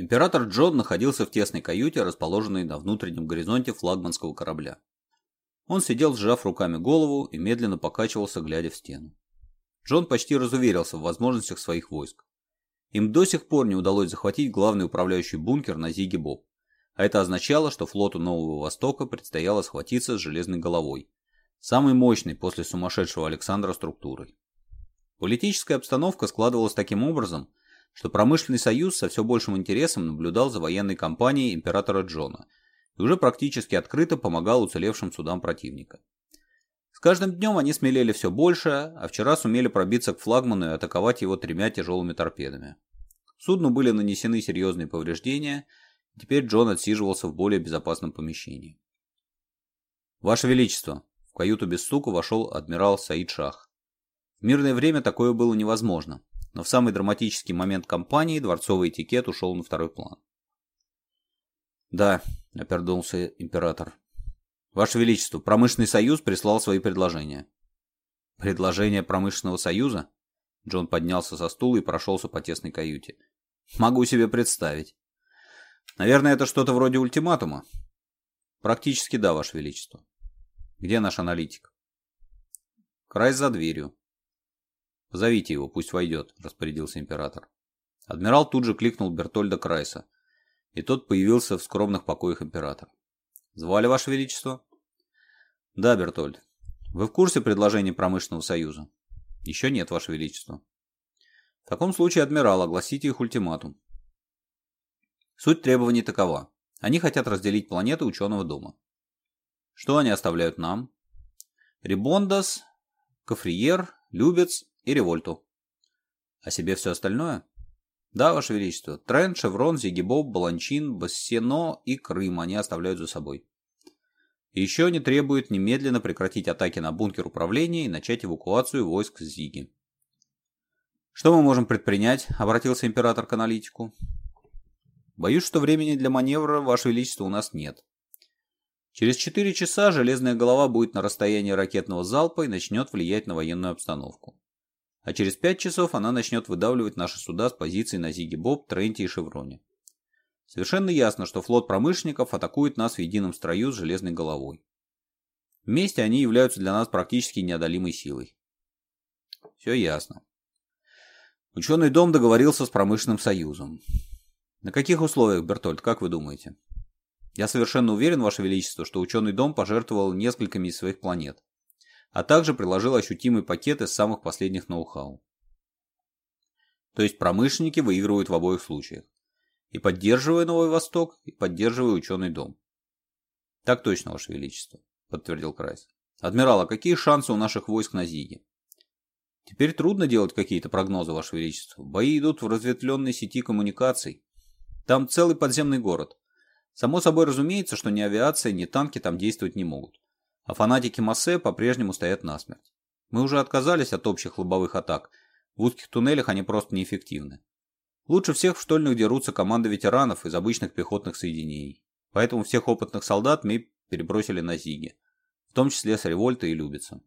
Император Джон находился в тесной каюте, расположенной на внутреннем горизонте флагманского корабля. Он сидел, сжав руками голову и медленно покачивался, глядя в стену. Джон почти разуверился в возможностях своих войск. Им до сих пор не удалось захватить главный управляющий бункер на Зиге Боб, а это означало, что флоту Нового Востока предстояло схватиться с железной головой, самой мощной после сумасшедшего Александра структурой. Политическая обстановка складывалась таким образом – что промышленный союз со все большим интересом наблюдал за военной кампанией императора Джона и уже практически открыто помогал уцелевшим судам противника. С каждым днем они смелели все больше, а вчера сумели пробиться к флагману и атаковать его тремя тяжелыми торпедами. Судну были нанесены серьезные повреждения, и теперь Джон отсиживался в более безопасном помещении. «Ваше Величество!» – в каюту без стука вошел адмирал Саид Шах. В мирное время такое было невозможно но в самый драматический момент кампании дворцовый этикет ушел на второй план. «Да», — опернулся император. «Ваше Величество, промышленный союз прислал свои предложения». «Предложение промышленного союза?» Джон поднялся со стула и прошелся по тесной каюте. «Могу себе представить». «Наверное, это что-то вроде ультиматума?» «Практически да, Ваше Величество». «Где наш аналитик?» «Край за дверью», «Зовите его, пусть войдет», – распорядился император. Адмирал тут же кликнул Бертольда Крайса, и тот появился в скромных покоях императора. «Звали, Ваше Величество?» «Да, Бертольд. Вы в курсе предложения промышленного союза?» «Еще нет, Ваше Величество». «В таком случае, адмирал, огласите их ультиматум». Суть требований такова. Они хотят разделить планеты ученого дома. Что они оставляют нам? Рибондас, Кафриер, Любец и револьту. А себе все остальное? Да, Ваше Величество, Трент, Шеврон, Зигибоб, Баланчин, Бассено и Крым они оставляют за собой. И еще они требуют немедленно прекратить атаки на бункер управления и начать эвакуацию войск с Зиги. «Что мы можем предпринять?» – обратился император к аналитику. «Боюсь, что времени для маневра, Ваше Величество, у нас нет. Через 4 часа железная голова будет на расстоянии ракетного залпа и начнет влиять на военную обстановку а через пять часов она начнет выдавливать наши суда с позиций на Зиге Боб, Тренте и Шевроне. Совершенно ясно, что флот промышленников атакует нас в едином строю с железной головой. Вместе они являются для нас практически неодолимой силой. Все ясно. Ученый дом договорился с промышленным союзом. На каких условиях, Бертольд, как вы думаете? Я совершенно уверен, Ваше Величество, что ученый дом пожертвовал несколькими из своих планет а также предложил ощутимый пакет из самых последних ноу-хау. То есть промышленники выигрывают в обоих случаях. И поддерживая Новый Восток, и поддерживая ученый дом. Так точно, Ваше Величество, подтвердил Крайс. Адмирал, а какие шансы у наших войск на Зиге? Теперь трудно делать какие-то прогнозы, Ваше Величество. Бои идут в разветвленной сети коммуникаций. Там целый подземный город. Само собой разумеется, что ни авиация, ни танки там действовать не могут а фанатики Массе по-прежнему стоят насмерть. Мы уже отказались от общих лобовых атак. В узких туннелях они просто неэффективны. Лучше всех в штольнях дерутся команды ветеранов из обычных пехотных соединений. Поэтому всех опытных солдат мы перебросили на Зиги, в том числе с Револьта и Любица.